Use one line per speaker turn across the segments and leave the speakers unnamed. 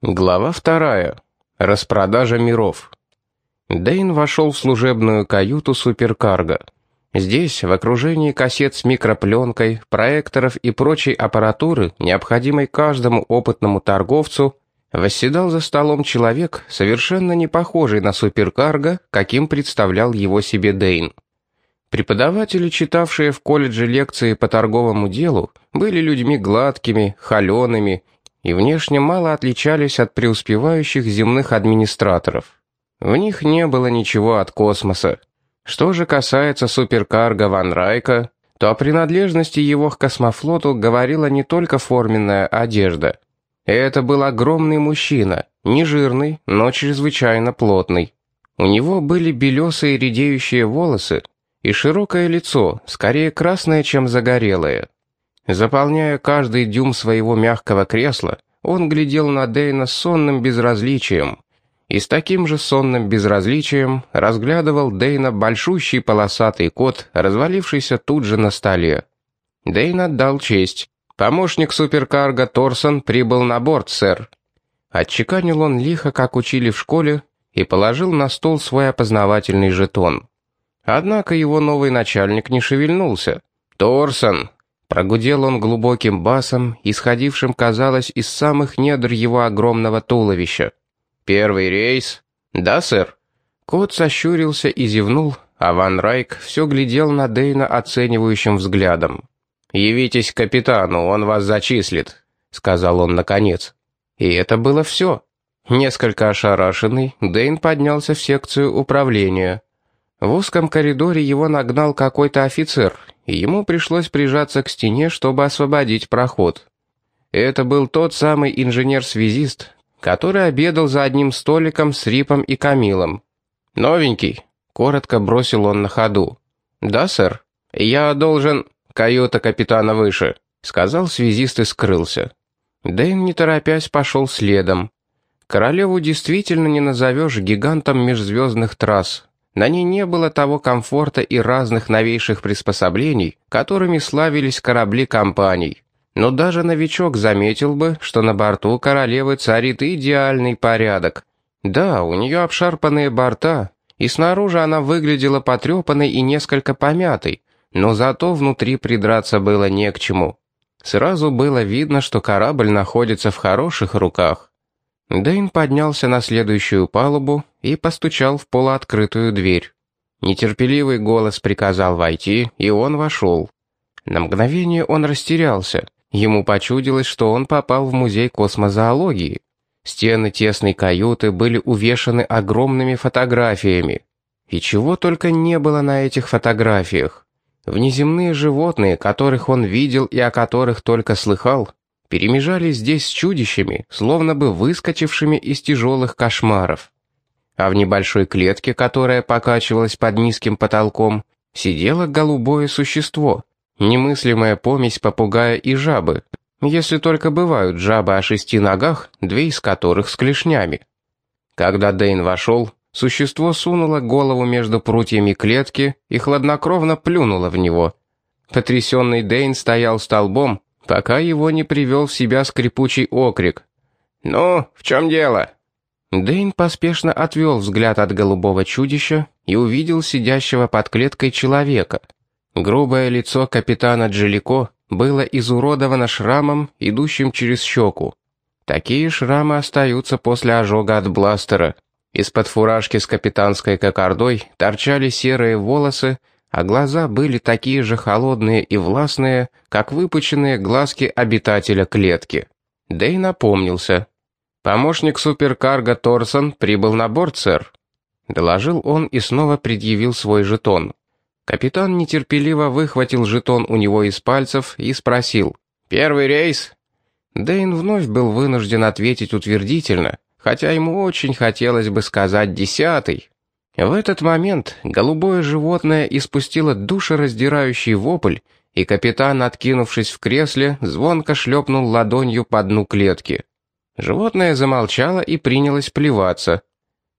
Глава вторая. Распродажа миров. Дейн вошел в служебную каюту суперкарго. Здесь, в окружении кассет с микропленкой, проекторов и прочей аппаратуры, необходимой каждому опытному торговцу, восседал за столом человек, совершенно не похожий на суперкарго, каким представлял его себе Дейн. Преподаватели, читавшие в колледже лекции по торговому делу, были людьми гладкими, холеными и внешне мало отличались от преуспевающих земных администраторов. В них не было ничего от космоса. Что же касается суперкарга Ван Райка, то о принадлежности его к космофлоту говорила не только форменная одежда. Это был огромный мужчина, не жирный, но чрезвычайно плотный. У него были белесые редеющие волосы и широкое лицо, скорее красное, чем загорелое. Заполняя каждый дюм своего мягкого кресла, он глядел на Дейна с сонным безразличием. И с таким же сонным безразличием разглядывал Дейна большущий полосатый кот, развалившийся тут же на столе. Дейн отдал честь. «Помощник суперкарга Торсон прибыл на борт, сэр». Отчеканил он лихо, как учили в школе, и положил на стол свой опознавательный жетон. Однако его новый начальник не шевельнулся. «Торсон!» Прогудел он глубоким басом, исходившим, казалось, из самых недр его огромного туловища. «Первый рейс?» «Да, сэр». Кот сощурился и зевнул, а Ван Райк все глядел на Дейна оценивающим взглядом. «Явитесь к капитану, он вас зачислит», — сказал он наконец. И это было все. Несколько ошарашенный, Дейн поднялся в секцию управления. В узком коридоре его нагнал какой-то офицер ему пришлось прижаться к стене, чтобы освободить проход. Это был тот самый инженер-связист, который обедал за одним столиком с Рипом и Камилом. «Новенький», — коротко бросил он на ходу. «Да, сэр. Я должен...» «Каюта капитана выше», — сказал связист и скрылся. Дэйн, не торопясь, пошел следом. Королеву действительно не назовешь гигантом межзвездных трасс. На ней не было того комфорта и разных новейших приспособлений, которыми славились корабли компаний. Но даже новичок заметил бы, что на борту королевы царит идеальный порядок. Да, у нее обшарпанные борта, и снаружи она выглядела потрепанной и несколько помятой, но зато внутри придраться было не к чему. Сразу было видно, что корабль находится в хороших руках. Дэйн поднялся на следующую палубу и постучал в полуоткрытую дверь. Нетерпеливый голос приказал войти, и он вошел. На мгновение он растерялся. Ему почудилось, что он попал в музей космозоологии. Стены тесной каюты были увешаны огромными фотографиями. И чего только не было на этих фотографиях. Внеземные животные, которых он видел и о которых только слыхал, перемежались здесь с чудищами, словно бы выскочившими из тяжелых кошмаров. А в небольшой клетке, которая покачивалась под низким потолком, сидело голубое существо, немыслимая помесь попугая и жабы, если только бывают жабы о шести ногах, две из которых с клешнями. Когда Дейн вошел, существо сунуло голову между прутьями клетки и хладнокровно плюнуло в него. Потрясенный Дейн стоял столбом, пока его не привел в себя скрипучий окрик. «Ну, в чем дело?» Дэйн поспешно отвел взгляд от голубого чудища и увидел сидящего под клеткой человека. Грубое лицо капитана Джелико было изуродовано шрамом, идущим через щеку. Такие шрамы остаются после ожога от бластера. Из-под фуражки с капитанской кокардой торчали серые волосы, а глаза были такие же холодные и властные, как выпученные глазки обитателя клетки. И напомнился. «Помощник суперкарга Торсон прибыл на борт, сэр», — доложил он и снова предъявил свой жетон. Капитан нетерпеливо выхватил жетон у него из пальцев и спросил. «Первый рейс?» Дэйн вновь был вынужден ответить утвердительно, хотя ему очень хотелось бы сказать «десятый». В этот момент голубое животное испустило душераздирающий вопль, и капитан, откинувшись в кресле, звонко шлепнул ладонью по дну клетки. Животное замолчало и принялось плеваться.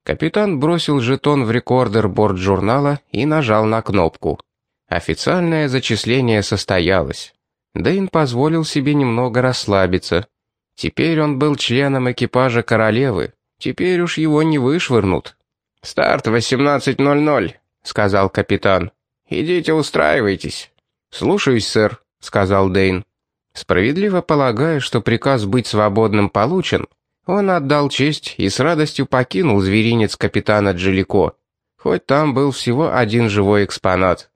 Капитан бросил жетон в рекордер борт-журнала и нажал на кнопку. Официальное зачисление состоялось. Дэйн позволил себе немного расслабиться. Теперь он был членом экипажа королевы. Теперь уж его не вышвырнут. «Старт 18.00», — сказал капитан. «Идите устраивайтесь». «Слушаюсь, сэр», — сказал Дейн. Справедливо полагая, что приказ быть свободным получен, он отдал честь и с радостью покинул зверинец капитана Джилико, хоть там был всего один живой экспонат.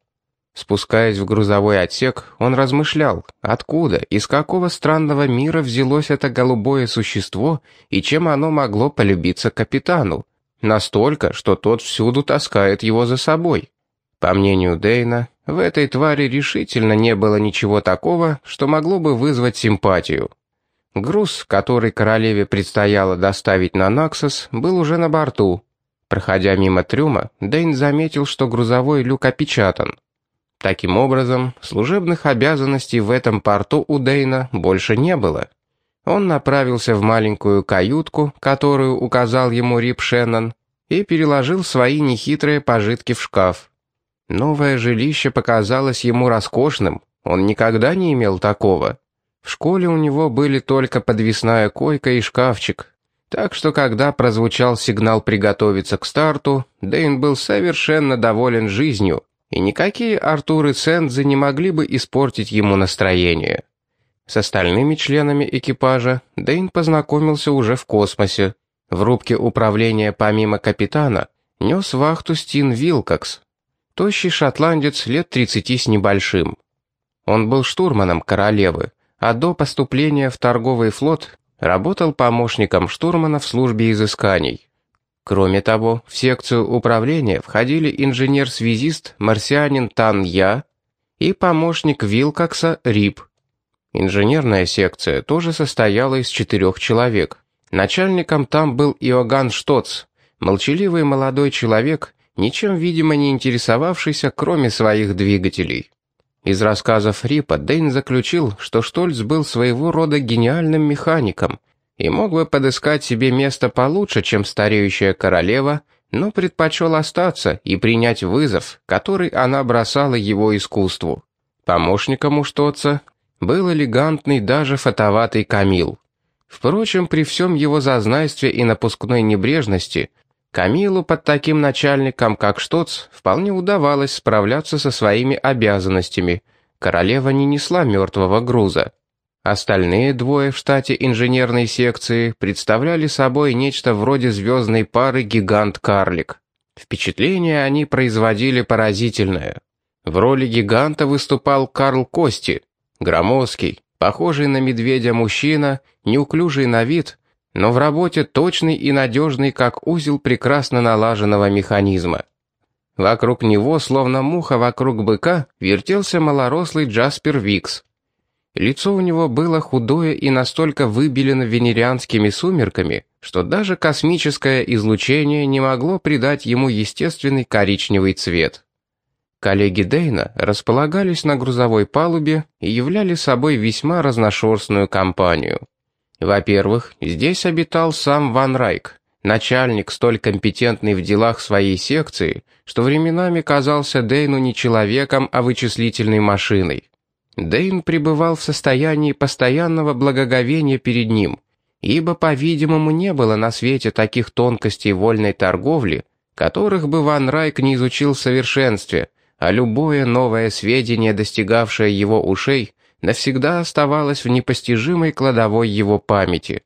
Спускаясь в грузовой отсек, он размышлял, откуда, из какого странного мира взялось это голубое существо и чем оно могло полюбиться капитану. Настолько, что тот всюду таскает его за собой. По мнению Дейна, в этой твари решительно не было ничего такого, что могло бы вызвать симпатию. Груз, который королеве предстояло доставить на Наксос, был уже на борту. Проходя мимо трюма, Дейн заметил, что грузовой люк опечатан. Таким образом, служебных обязанностей в этом порту у Дейна больше не было. Он направился в маленькую каютку, которую указал ему Рип Шеннон, и переложил свои нехитрые пожитки в шкаф. Новое жилище показалось ему роскошным, он никогда не имел такого. В школе у него были только подвесная койка и шкафчик, так что когда прозвучал сигнал приготовиться к старту, Дэйн был совершенно доволен жизнью, и никакие Артур и Сэндзы не могли бы испортить ему настроение. С остальными членами экипажа Дэйн познакомился уже в космосе. В рубке управления помимо капитана нес вахту Стин Вилкокс, тощий шотландец лет 30 с небольшим. Он был штурманом королевы, а до поступления в торговый флот работал помощником штурмана в службе изысканий. Кроме того, в секцию управления входили инженер-связист марсианин Тан Я и помощник Вилкокса Рип. Инженерная секция тоже состояла из четырех человек. Начальником там был Иоганн Штоц, молчаливый молодой человек, ничем, видимо, не интересовавшийся, кроме своих двигателей. Из рассказов Рипа Дэйн заключил, что Штольц был своего рода гениальным механиком – и мог бы подыскать себе место получше, чем стареющая королева, но предпочел остаться и принять вызов, который она бросала его искусству. Помощником у Штоца был элегантный, даже фотоватый Камил. Впрочем, при всем его зазнайстве и напускной небрежности, Камилу под таким начальником, как Штоц, вполне удавалось справляться со своими обязанностями. Королева не несла мертвого груза. Остальные двое в штате инженерной секции представляли собой нечто вроде звездной пары гигант-карлик. Впечатление они производили поразительное. В роли гиганта выступал Карл Кости, громоздкий, похожий на медведя мужчина, неуклюжий на вид, но в работе точный и надежный, как узел прекрасно налаженного механизма. Вокруг него, словно муха вокруг быка, вертелся малорослый Джаспер Викс, Лицо у него было худое и настолько выбелено венерианскими сумерками, что даже космическое излучение не могло придать ему естественный коричневый цвет. Коллеги Дейна располагались на грузовой палубе и являли собой весьма разношерстную компанию. Во-первых, здесь обитал сам Ван Райк, начальник, столь компетентный в делах своей секции, что временами казался Дейну не человеком, а вычислительной машиной. Дейн пребывал в состоянии постоянного благоговения перед ним, ибо, по-видимому, не было на свете таких тонкостей вольной торговли, которых бы Ван Райк не изучил в совершенстве, а любое новое сведение, достигавшее его ушей, навсегда оставалось в непостижимой кладовой его памяти.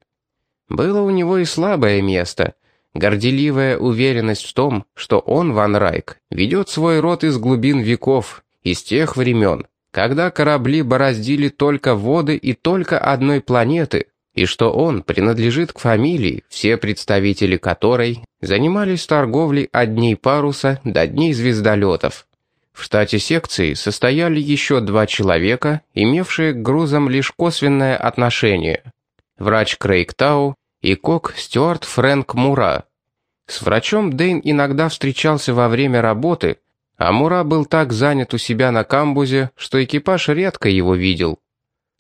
Было у него и слабое место — горделивая уверенность в том, что он, Ван Райк, ведет свой род из глубин веков, из тех времен, когда корабли бороздили только воды и только одной планеты, и что он принадлежит к фамилии, все представители которой занимались торговлей от дней паруса до дней звездолетов. В штате секции состояли еще два человека, имевшие к грузам лишь косвенное отношение. Врач Крейг Тау и кок Стюарт Фрэнк Мура. С врачом Дэйн иногда встречался во время работы, Амура был так занят у себя на камбузе, что экипаж редко его видел.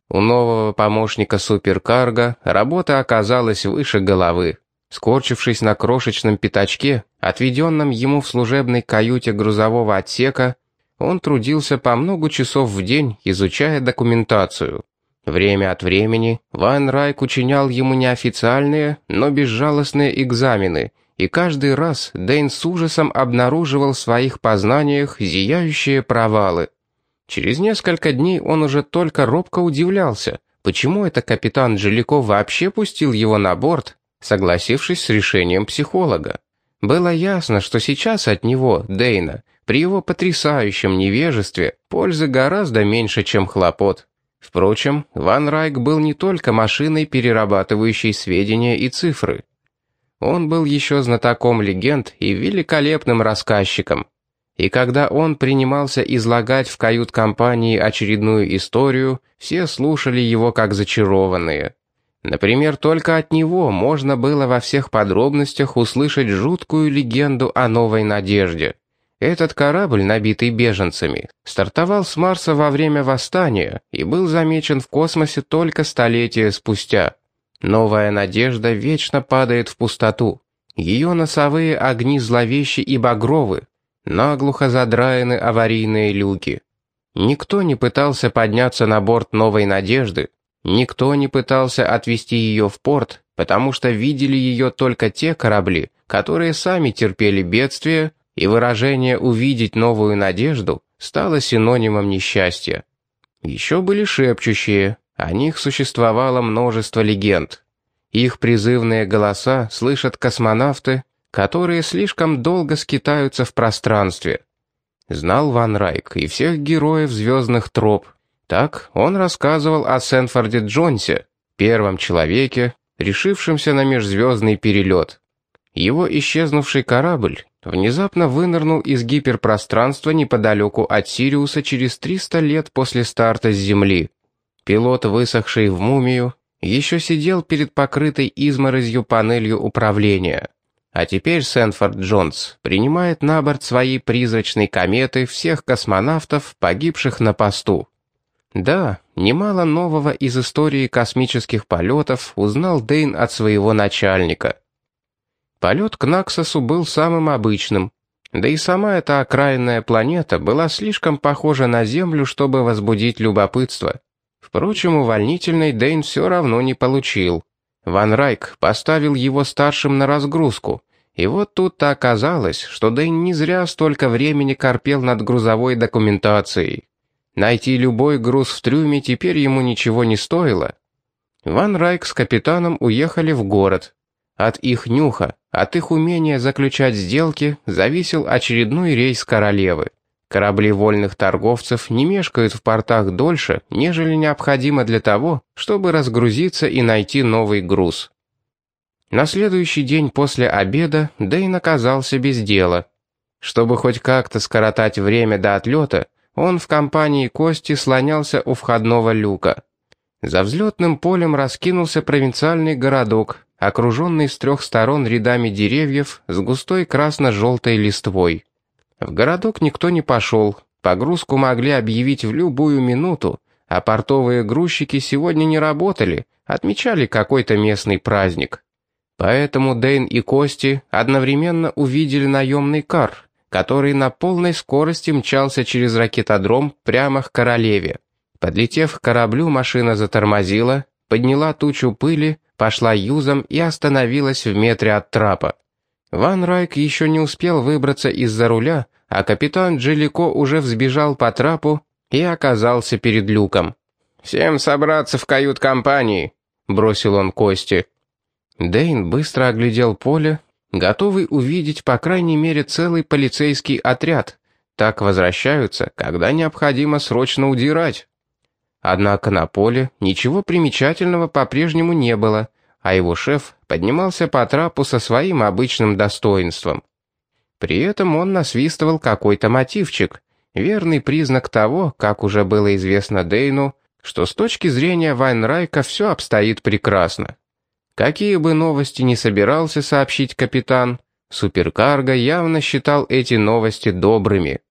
У нового помощника суперкарга работа оказалась выше головы. Скорчившись на крошечном пятачке, отведенном ему в служебной каюте грузового отсека, он трудился по много часов в день, изучая документацию. Время от времени Ван Райк учинял ему неофициальные, но безжалостные экзамены, и каждый раз Дэйн с ужасом обнаруживал в своих познаниях зияющие провалы. Через несколько дней он уже только робко удивлялся, почему это капитан Джиляков вообще пустил его на борт, согласившись с решением психолога. Было ясно, что сейчас от него, Дейна, при его потрясающем невежестве, пользы гораздо меньше, чем хлопот. Впрочем, Ван Райк был не только машиной, перерабатывающей сведения и цифры. Он был еще знатоком легенд и великолепным рассказчиком. И когда он принимался излагать в кают-компании очередную историю, все слушали его как зачарованные. Например, только от него можно было во всех подробностях услышать жуткую легенду о новой надежде. Этот корабль, набитый беженцами, стартовал с Марса во время восстания и был замечен в космосе только столетия спустя. Новая надежда вечно падает в пустоту. Ее носовые огни зловещи и багровы, наглухо задраены аварийные люки. Никто не пытался подняться на борт новой надежды, никто не пытался отвезти ее в порт, потому что видели ее только те корабли, которые сами терпели бедствие, и выражение «увидеть новую надежду» стало синонимом несчастья. Еще были шепчущие, о них существовало множество легенд. Их призывные голоса слышат космонавты, которые слишком долго скитаются в пространстве. Знал Ван Райк и всех героев звездных троп. Так он рассказывал о Сенфорде Джонсе, первом человеке, решившемся на межзвездный перелет. Его исчезнувший корабль внезапно вынырнул из гиперпространства неподалеку от Сириуса через 300 лет после старта с Земли. Пилот, высохший в мумию, еще сидел перед покрытой изморозью панелью управления. А теперь Сэнфорд Джонс принимает на борт своей призрачной кометы всех космонавтов, погибших на посту. Да, немало нового из истории космических полетов узнал Дейн от своего начальника. Полет к Наксосу был самым обычным, да и сама эта окраинная планета была слишком похожа на Землю, чтобы возбудить любопытство. Впрочем, увольнительный Дейн все равно не получил. Ван Райк поставил его старшим на разгрузку, и вот тут-то оказалось, что Дэйн не зря столько времени корпел над грузовой документацией. Найти любой груз в трюме теперь ему ничего не стоило. Ван Райк с капитаном уехали в город. От их нюха, от их умения заключать сделки зависел очередной рейс королевы. Корабли вольных торговцев не мешкают в портах дольше, нежели необходимо для того, чтобы разгрузиться и найти новый груз. На следующий день после обеда Дэйн оказался без дела. Чтобы хоть как-то скоротать время до отлета, он в компании Кости слонялся у входного люка. За взлетным полем раскинулся провинциальный городок, окруженный с трех сторон рядами деревьев с густой красно-желтой листвой. В городок никто не пошел, погрузку могли объявить в любую минуту, а портовые грузчики сегодня не работали, отмечали какой-то местный праздник. Поэтому Дэйн и Кости одновременно увидели наемный кар, который на полной скорости мчался через ракетодром прямо к королеве. Подлетев к кораблю, машина затормозила, подняла тучу пыли, пошла юзом и остановилась в метре от трапа. Ван Райк еще не успел выбраться из-за руля, а капитан Джилико уже взбежал по трапу и оказался перед люком. «Всем собраться в кают-компании», — бросил он Кости. Дейн быстро оглядел поле, готовый увидеть по крайней мере целый полицейский отряд. Так возвращаются, когда необходимо срочно удирать. Однако на поле ничего примечательного по-прежнему не было, а его шеф поднимался по трапу со своим обычным достоинством. При этом он насвистывал какой-то мотивчик, верный признак того, как уже было известно Дейну, что с точки зрения Вайнрайка все обстоит прекрасно. Какие бы новости ни собирался сообщить капитан, суперкарго явно считал эти новости добрыми.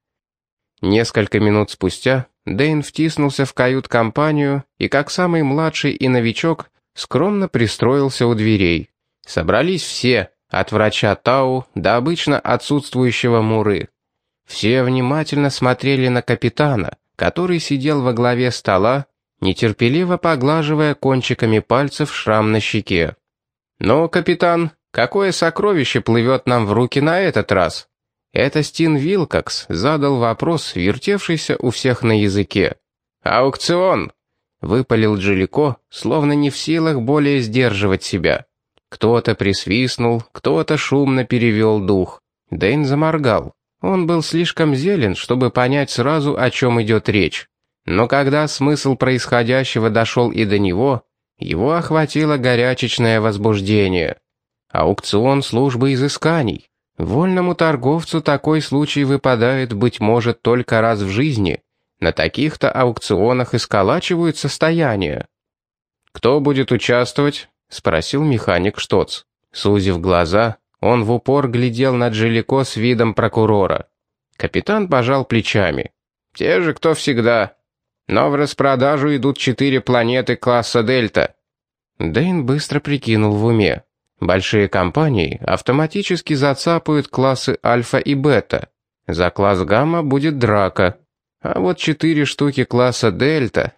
Несколько минут спустя Дэйн втиснулся в кают-компанию и, как самый младший и новичок, скромно пристроился у дверей. Собрались все, от врача Тау до обычно отсутствующего Муры. Все внимательно смотрели на капитана, который сидел во главе стола нетерпеливо поглаживая кончиками пальцев шрам на щеке. «Ну, капитан, какое сокровище плывет нам в руки на этот раз?» Это Стин Вилкокс задал вопрос, вертевшийся у всех на языке. «Аукцион!» — выпалил Джилико, словно не в силах более сдерживать себя. Кто-то присвистнул, кто-то шумно перевел дух. Дэйн заморгал. Он был слишком зелен, чтобы понять сразу, о чем идет речь. Но когда смысл происходящего дошел и до него, его охватило горячечное возбуждение. Аукцион службы изысканий. Вольному торговцу такой случай выпадает, быть может, только раз в жизни. На таких-то аукционах и сколачивают состояние. «Кто будет участвовать?» — спросил механик Штоц. Сузив глаза, он в упор глядел на Джилико с видом прокурора. Капитан пожал плечами. «Те же, кто всегда. Но в распродажу идут четыре планеты класса Дельта». Дэйн быстро прикинул в уме. Большие компании автоматически зацапают классы Альфа и Бета. За класс Гамма будет драка. А вот четыре штуки класса Дельта.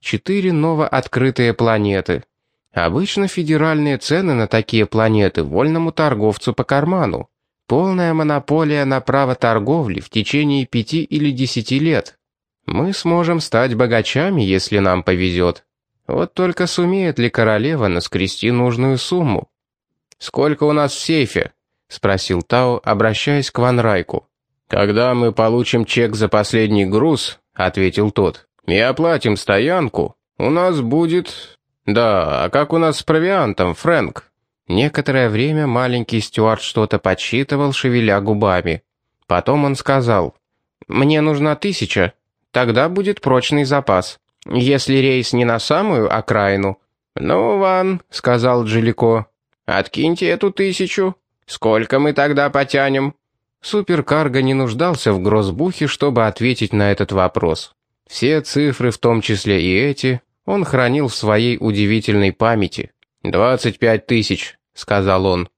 Четыре новооткрытые планеты. Обычно федеральные цены на такие планеты вольному торговцу по карману. Полная монополия на право торговли в течение пяти или десяти лет. Мы сможем стать богачами, если нам повезет. Вот только сумеет ли королева наскрести нужную сумму? «Сколько у нас в сейфе?» — спросил Тао, обращаясь к Ван Райку. «Когда мы получим чек за последний груз», — ответил тот, — «и оплатим стоянку, у нас будет...» «Да, а как у нас с провиантом, Фрэнк?» Некоторое время маленький Стюарт что-то подсчитывал, шевеля губами. Потом он сказал, «Мне нужна тысяча, тогда будет прочный запас. Если рейс не на самую окраину...» «Ну, Ван», — сказал Джилико, Откиньте эту тысячу. Сколько мы тогда потянем?» Суперкарго не нуждался в грозбухе, чтобы ответить на этот вопрос. Все цифры, в том числе и эти, он хранил в своей удивительной памяти. «Двадцать пять тысяч», — сказал он.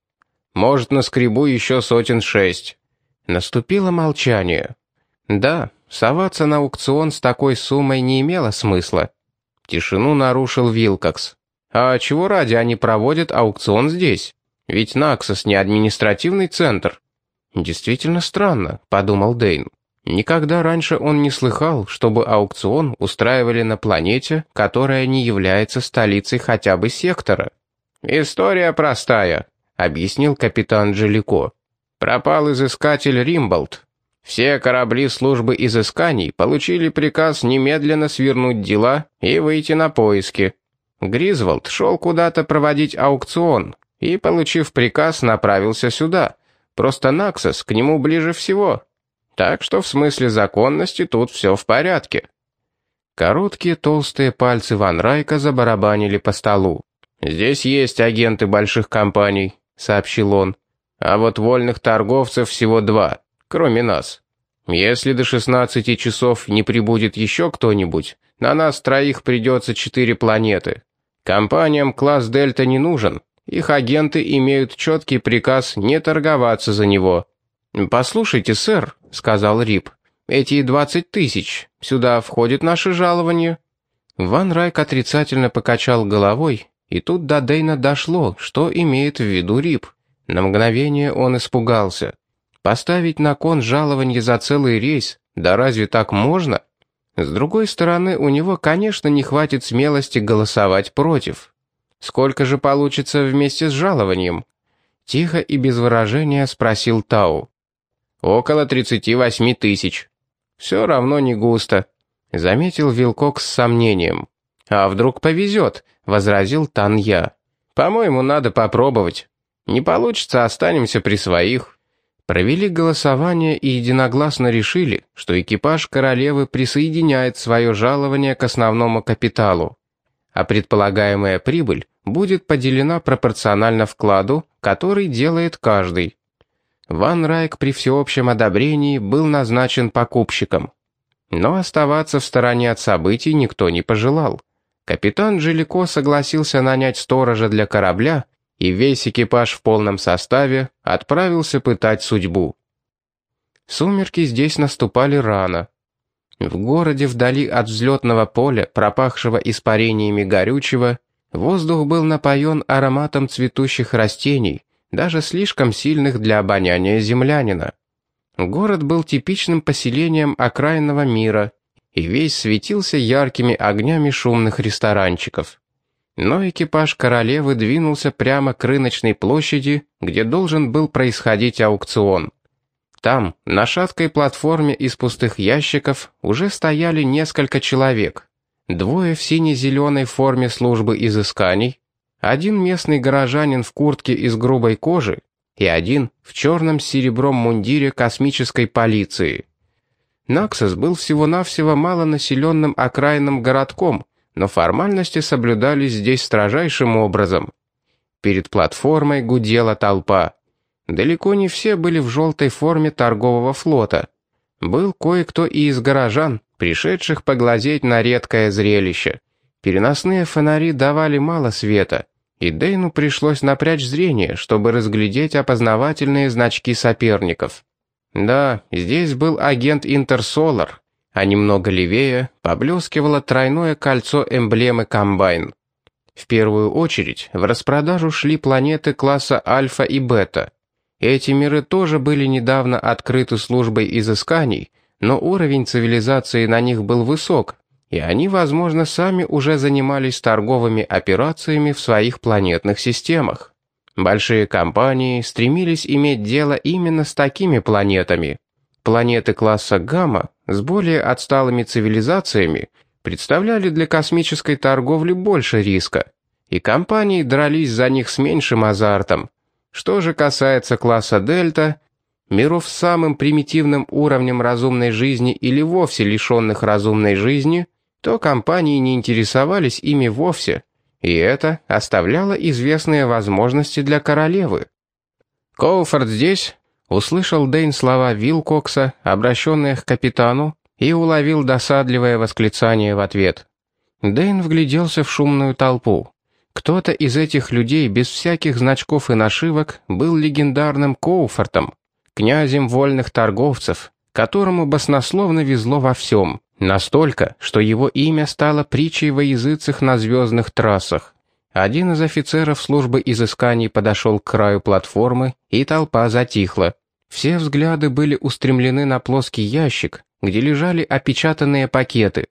«Может, наскребу еще сотен шесть». Наступило молчание. Да, соваться на аукцион с такой суммой не имело смысла. Тишину нарушил Вилкокс. А чего ради они проводят аукцион здесь? Ведь Наксос не административный центр. Действительно странно, подумал Дейн. Никогда раньше он не слыхал, чтобы аукцион устраивали на планете, которая не является столицей хотя бы сектора. «История простая», — объяснил капитан Джелико. «Пропал изыскатель Римболд. Все корабли службы изысканий получили приказ немедленно свернуть дела и выйти на поиски. Гризволд шел куда-то проводить аукцион и, получив приказ, направился сюда. Просто Наксос к нему ближе всего. Так что в смысле законности тут все в порядке. Короткие толстые пальцы Ван Райка забарабанили по столу. «Здесь есть агенты больших компаний», — сообщил он. «А вот вольных торговцев всего два, кроме нас. Если до 16 часов не прибудет еще кто-нибудь, на нас троих придется четыре планеты. Компаниям класс Дельта не нужен. Их агенты имеют четкий приказ не торговаться за него. «Послушайте, сэр», — сказал Рип, — «эти двадцать тысяч, сюда входит наше жалование». Ван Райк отрицательно покачал головой, и тут до Дейна дошло, что имеет в виду Рип. На мгновение он испугался. Поставить на кон жалование за целый рейс, да разве так можно? С другой стороны, у него, конечно, не хватит смелости голосовать против. Сколько же получится вместе с жалованием? Тихо и без выражения спросил Тау. Около 38 тысяч. Все равно не густо, заметил Вилкок с сомнением. А вдруг повезет, возразил Танья. По-моему, надо попробовать. Не получится, останемся при своих. Провели голосование и единогласно решили, что экипаж королевы присоединяет свое жалование к основному капиталу, а предполагаемая прибыль будет поделена пропорционально вкладу, который делает каждый. Ван Райк при всеобщем одобрении был назначен покупщиком. Но оставаться в стороне от событий никто не пожелал. Капитан Джилико согласился нанять сторожа для корабля и весь экипаж в полном составе отправился пытать судьбу. Сумерки здесь наступали рано. В городе вдали от взлетного поля, пропахшего испарениями горючего, воздух был напоен ароматом цветущих растений, даже слишком сильных для обоняния землянина. Город был типичным поселением окраинного мира, и весь светился яркими огнями шумных ресторанчиков. Но экипаж королевы двинулся прямо к рыночной площади, где должен был происходить аукцион. Там, на шаткой платформе из пустых ящиков, уже стояли несколько человек. Двое в сине-зеленой форме службы изысканий, один местный горожанин в куртке из грубой кожи и один в черном серебром мундире космической полиции. Наксос был всего-навсего малонаселенным окраинным городком, но формальности соблюдались здесь строжайшим образом. Перед платформой гудела толпа. Далеко не все были в желтой форме торгового флота. Был кое-кто и из горожан, пришедших поглазеть на редкое зрелище. Переносные фонари давали мало света, и Дейну пришлось напрячь зрение, чтобы разглядеть опознавательные значки соперников. Да, здесь был агент Интерсолар, а немного левее поблескивало тройное кольцо эмблемы «Комбайн». В первую очередь в распродажу шли планеты класса Альфа и Бета. Эти миры тоже были недавно открыты службой изысканий, но уровень цивилизации на них был высок, и они, возможно, сами уже занимались торговыми операциями в своих планетных системах. Большие компании стремились иметь дело именно с такими планетами. Планеты класса Гамма с более отсталыми цивилизациями представляли для космической торговли больше риска, и компании дрались за них с меньшим азартом. Что же касается класса Дельта, миров с самым примитивным уровнем разумной жизни или вовсе лишенных разумной жизни, то компании не интересовались ими вовсе – и это оставляло известные возможности для королевы. «Коуфорд здесь?» — услышал Дэйн слова Вилкокса, обращенные к капитану, и уловил досадливое восклицание в ответ. Дэйн вгляделся в шумную толпу. Кто-то из этих людей без всяких значков и нашивок был легендарным Коуфортом, князем вольных торговцев, которому баснословно везло во всем. Настолько, что его имя стало притчей во языцах на звездных трассах. Один из офицеров службы изысканий подошел к краю платформы, и толпа затихла. Все взгляды были устремлены на плоский ящик, где лежали опечатанные пакеты.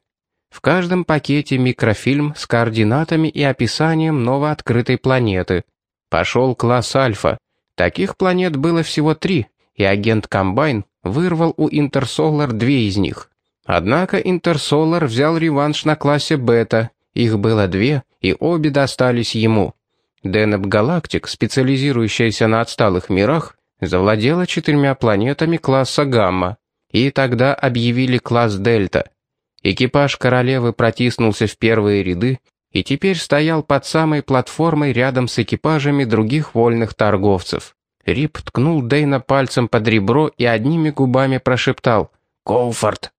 В каждом пакете микрофильм с координатами и описанием новооткрытой планеты. Пошел класс Альфа. Таких планет было всего три, и агент Комбайн вырвал у Интерсолар две из них. Однако Интерсолар взял реванш на классе Бета, их было две, и обе достались ему. Денеп Галактик, специализирующаяся на отсталых мирах, завладела четырьмя планетами класса Гамма, и тогда объявили класс Дельта. Экипаж королевы протиснулся в первые ряды и теперь стоял под самой платформой рядом с экипажами других вольных торговцев. Рип ткнул Дейна пальцем под ребро и одними губами прошептал «Коуфорд».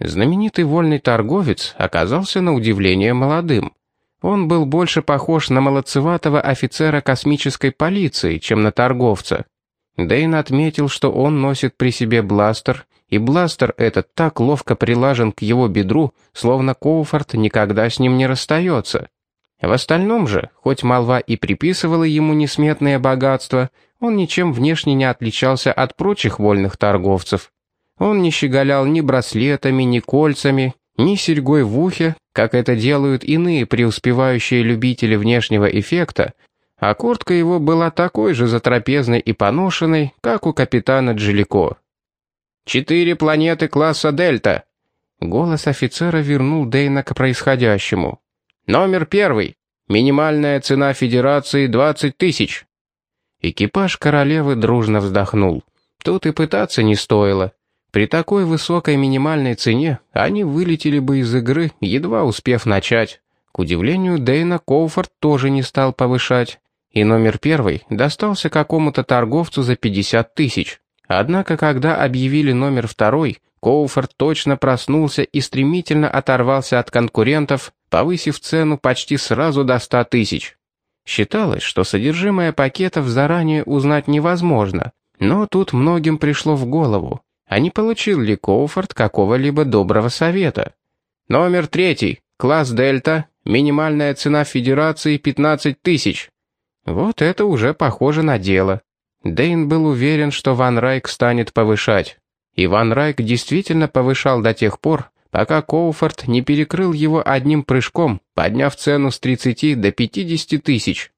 Знаменитый вольный торговец оказался на удивление молодым. Он был больше похож на молодцеватого офицера космической полиции, чем на торговца. Дейн отметил, что он носит при себе бластер, и бластер этот так ловко прилажен к его бедру, словно Коуфорд никогда с ним не расстается. В остальном же, хоть молва и приписывала ему несметное богатство, он ничем внешне не отличался от прочих вольных торговцев. Он не щеголял ни браслетами, ни кольцами, ни серьгой в ухе, как это делают иные преуспевающие любители внешнего эффекта, а куртка его была такой же затрапезной и поношенной, как у капитана Джилико. «Четыре планеты класса Дельта!» Голос офицера вернул Дейна к происходящему. «Номер первый. Минимальная цена Федерации — двадцать тысяч». Экипаж королевы дружно вздохнул. Тут и пытаться не стоило. При такой высокой минимальной цене они вылетели бы из игры, едва успев начать. К удивлению Дэйна, Коуфорд тоже не стал повышать. И номер первый достался какому-то торговцу за 50 тысяч. Однако, когда объявили номер второй, Коуфорд точно проснулся и стремительно оторвался от конкурентов, повысив цену почти сразу до 100 тысяч. Считалось, что содержимое пакетов заранее узнать невозможно, но тут многим пришло в голову, а не получил ли Коуфорд какого-либо доброго совета. Номер третий, класс Дельта, минимальная цена Федерации 15 тысяч. Вот это уже похоже на дело. Дейн был уверен, что Ван Райк станет повышать. И Ван Райк действительно повышал до тех пор, пока Коуфорд не перекрыл его одним прыжком, подняв цену с 30 до 50 тысяч.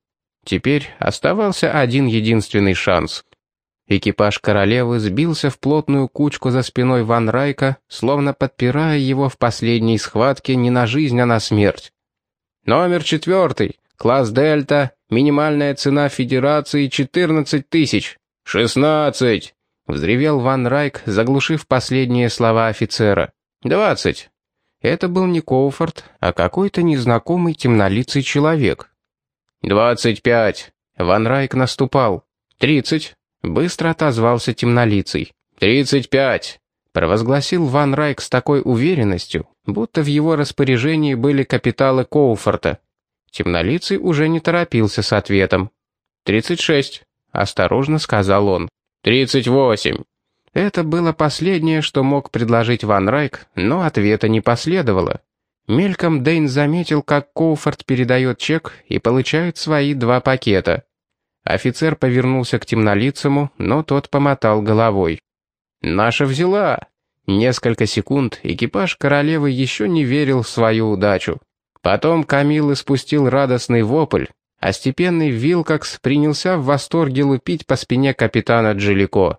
Теперь оставался один единственный шанс. Экипаж королевы сбился в плотную кучку за спиной Ван Райка, словно подпирая его в последней схватке не на жизнь, а на смерть. «Номер четвертый. Класс Дельта. Минимальная цена Федерации 14 тысяч». «Шестнадцать!» — взревел Ван Райк, заглушив последние слова офицера. «Двадцать». Это был не Коуфорд, а какой-то незнакомый темнолицый человек. «Двадцать пять». Ван Райк наступал. «Тридцать». Быстро отозвался темнолицый. «Тридцать пять!» Провозгласил Ван Райк с такой уверенностью, будто в его распоряжении были капиталы Коуфорта. Темнолицый уже не торопился с ответом. «Тридцать шесть», — осторожно сказал он. «Тридцать восемь». Это было последнее, что мог предложить Ван Райк, но ответа не последовало. Мельком Дейн заметил, как Коуфорд передает чек и получает свои два пакета. Офицер повернулся к темнолицему, но тот помотал головой. «Наша взяла!» Несколько секунд экипаж королевы еще не верил в свою удачу. Потом Камил испустил радостный вопль, а степенный Вилкокс принялся в восторге лупить по спине капитана Джилико.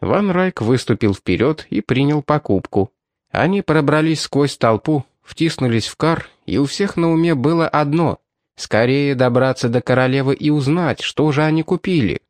Ван Райк выступил вперед и принял покупку. Они пробрались сквозь толпу, втиснулись в кар, и у всех на уме было одно Скорее добраться до королевы и узнать, что же они купили.